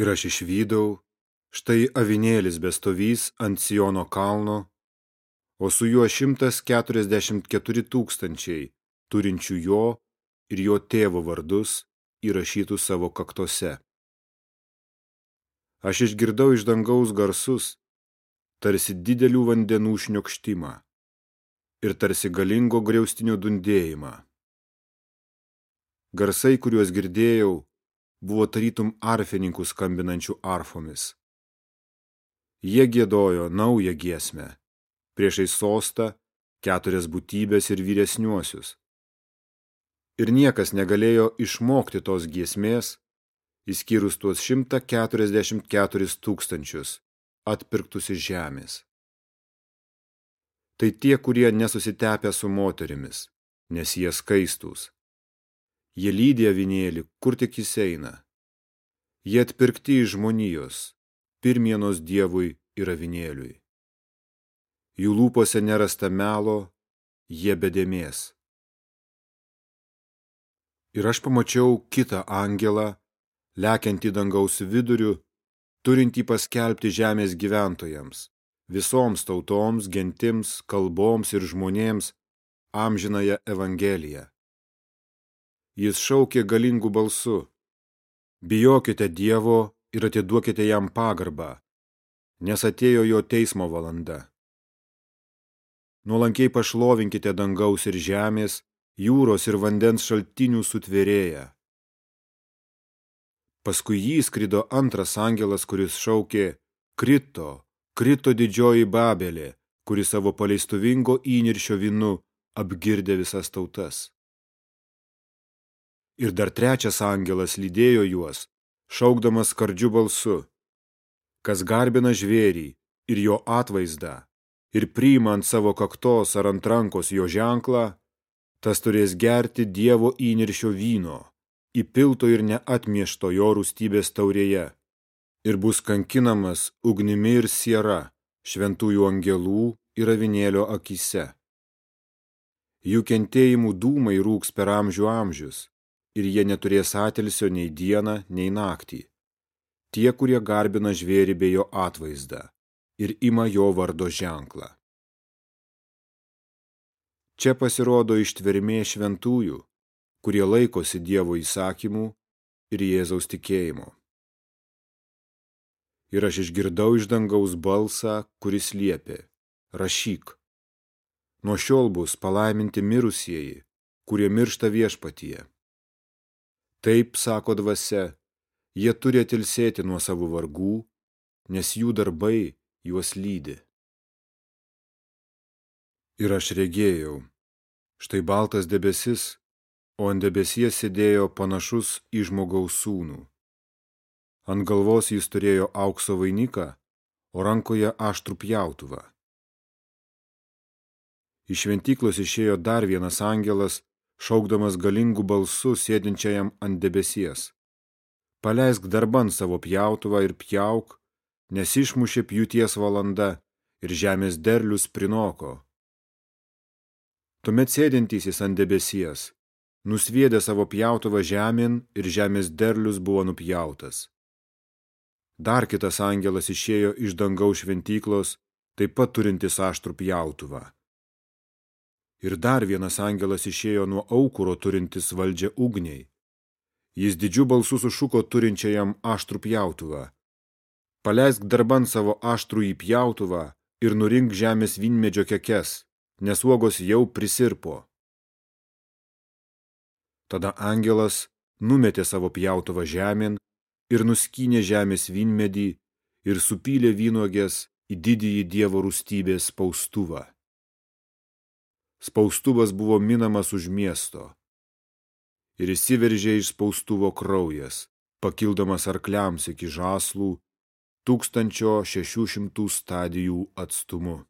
Ir aš išvydau, štai avinėlis bestovys ant Siono kalno, o su juo 144 tūkstančiai, turinčių jo ir jo tėvo vardus įrašytų savo kaktose. Aš išgirdau iš dangaus garsus, tarsi didelių vandenų šniokštimą ir tarsi galingo griaustinio dundėjimą. Garsai, kuriuos girdėjau, buvo tarytum arfininkų skambinančių arfomis. Jie gėdojo naują giesmę, priešai sostą, keturias būtybės ir vyresniuosius. Ir niekas negalėjo išmokti tos giesmės, įskyrus tuos 144 tūkstančius, atpirktus iš žemės. Tai tie, kurie nesusitepę su moterimis, nes jie skaistus. Jie lydė avinėlį, kur tik jis eina. Jie atpirkti iš žmonijos, pirmienos dievui ir avinėliui. Jų lūpose nerasta melo, jie bedėmės. Ir aš pamačiau kitą angelą, lekiantį dangaus viduriu, turintį paskelbti žemės gyventojams, visoms tautoms, gentims, kalboms ir žmonėms amžinąją evangeliją. Jis šaukė galingų balsu. Bijokite Dievo ir atiduokite jam pagarbą, nes atėjo jo teismo valanda. Nuolankiai pašlovinkite dangaus ir žemės, jūros ir vandens šaltinių sutvėrėją. Paskui jį skrido antras angelas, kuris šaukė Krito, krito didžioji Babelė, kuri savo paleistuvingo įniršio vinu apgirdė visas tautas. Ir dar trečias angelas lydėjo juos, šaukdamas skardžiu balsu, kas garbina žvėrį ir jo atvaizdą, ir priima ant savo kaktos ar ant rankos jo ženklą, tas turės gerti Dievo įniršio vyno, įpilto ir neatmiešto jo rūstybės taurėje, ir bus kankinamas ugnimi ir siera, šventųjų angelų ir avinėlio akise. Jų kentėjimų dūmai rūks per amžių amžius, ir jie neturės atilsio nei dieną, nei naktį. Tie, kurie garbina žvėrį bei jo atvaizdą ir ima jo vardo ženklą. Čia pasirodo ištvermė šventųjų, kurie laikosi Dievo įsakymų ir Jėzaus tikėjimo. Ir aš išgirdau iš dangaus balsą, kuris liepė, rašyk. Nuo šiol bus palaiminti mirusieji, kurie miršta viešpatyje. Taip, sako dvasia, jie turi atilsėti nuo savo vargų, nes jų darbai juos lydi. Ir aš regėjau, štai baltas debesis, o ant debesies sėdėjo panašus į žmogaus sūnų. Ant galvos jis turėjo aukso vainiką, o rankoje aštrų pjautuvą. Iš šventyklos išėjo dar vienas angelas, šaukdamas galingų balsų sėdinčiajam ant debesies. Paleisk darban savo pjautuvą ir pjauk, nes išmušė pjūties valanda ir žemės derlius prinoko. Tuomet sėdintysis ant debesies, nusviedė savo pjautuvą žemėn ir žemės derlius buvo nupjautas. Dar kitas angelas išėjo iš dangaus šventyklos, taip pat turintis aštrų pjautuvą. Ir dar vienas angelas išėjo nuo aukuro turintis valdžią ugniai. Jis didžiu balsu sušuko turinčiajam aštrų pjautuvą. Paleisk darban savo aštrų į pjautuvą ir nurink žemės vynmedžio kekes, nes uogos jau prisirpo. Tada angelas numetė savo pjautuvą žemėn ir nuskynė žemės vynmedį ir supylė vynuogės į didįjį dievo rūstybės spaustuvą spaustuvas buvo minamas už miesto. Ir įsiveržė iš spaustuvo kraujas, pakildamas arkliams iki žaslų, tūkstančio šešių šimtų stadijų atstumu.